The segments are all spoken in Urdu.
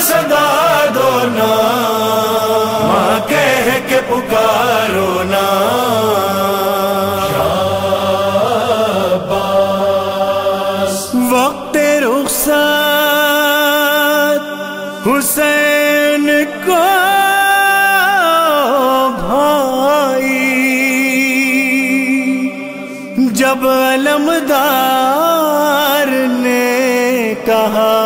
صدا دو نا ماں کہہ کے پکارو نا۔ وقت رخصت حسین کو بھائی۔ جب علمدار نے کہا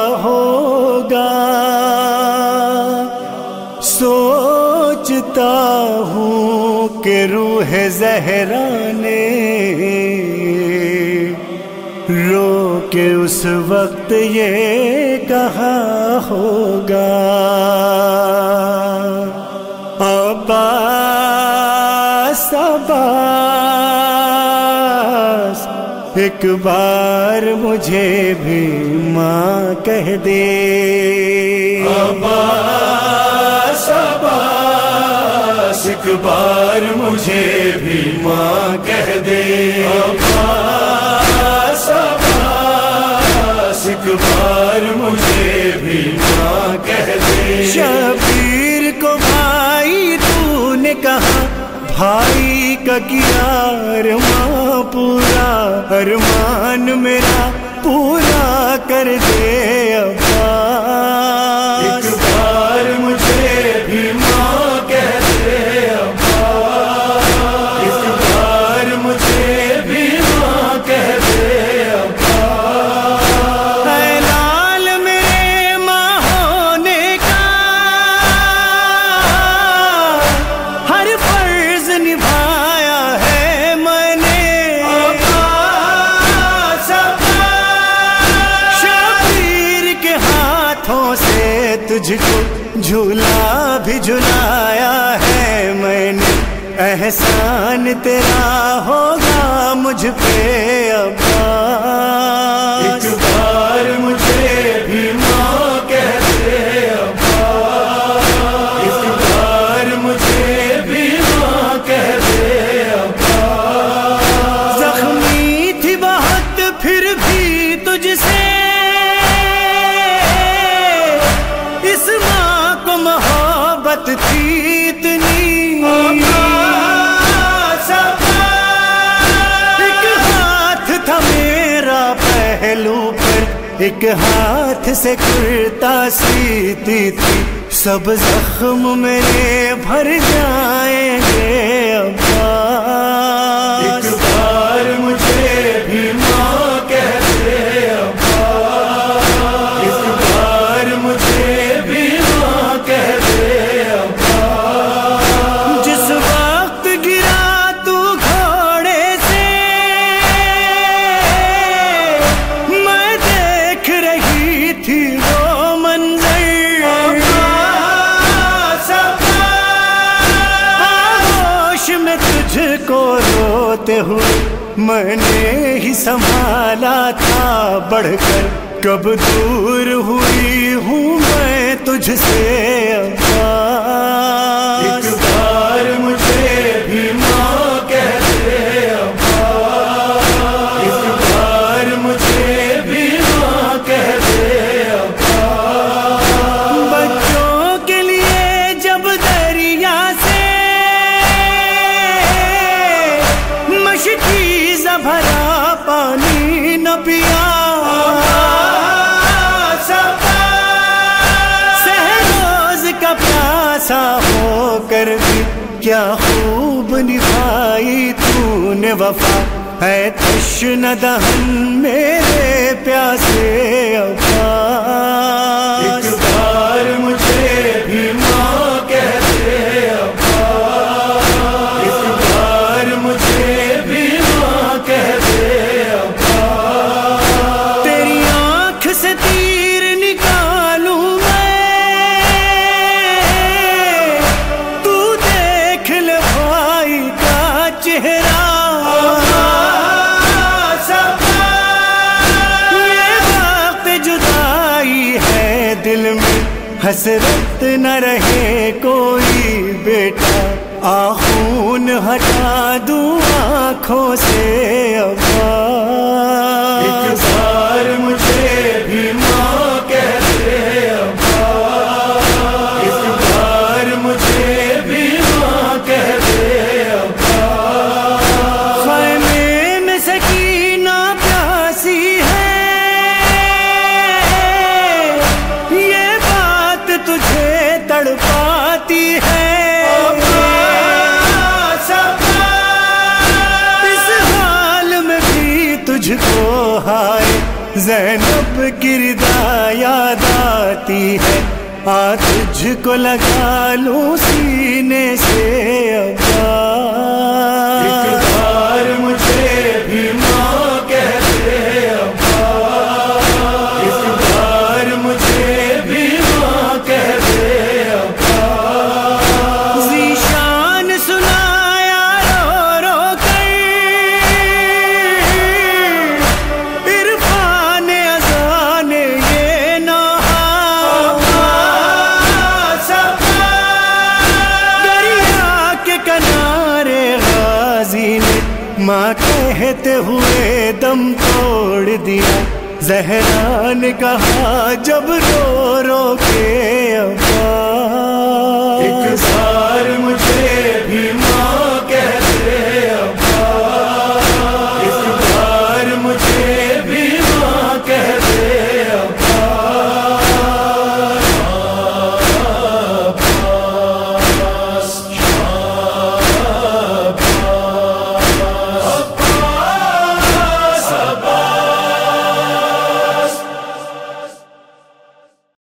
سوچتا ہوں رو کے اس وقت یہ کہا ہوگا؟ عباس عباس، ایک بار مجھے بھی ماں کہہ دے۔ عباس عباس۔ ایک بار مجھے بھی ماں کہہ دے۔ عباس عباس، ایک بار مجھے بھی ماں کہہ دے۔ شبیر کو بھائی تو نے کہا، بھائی کا کیا ارمان پورا، ارمان میرا پورا کر دے۔ ایک جھولا بھی جھلایا ہے میں نے۔ احسان تیرا ہوگا مجھ پہ ابا۔ تھی اتنی ایک ہاتھ تھا میرا پہلو پر، ایک ہاتھ سے کرتا سیتی تھی۔ سب زخم میرے بھر جائیں گے۔ ہوتے ہوئے میں نے ہی سنبھالا تھا بڑھ کر۔ کب دور ہوئی ہوں میں تجھ سے ہو کر بھی کیا خوب نبھائی تو نے وفا۔ ہے تشن دہن میرے پیاسے افا دل میں حسرت نہ رہے کوئی بیٹا آخون ہٹا دوں آنکھوں سے ایک تجھ کو ہائے، زینب گردا یاد آتی ہے۔ آ تجھ کو لگا لوں سینے سینے سے ابا۔ ماں کہتے ہوئے دم توڑ دیا۔ زہرا نے کہا جب رو رو کے ابا ایک سال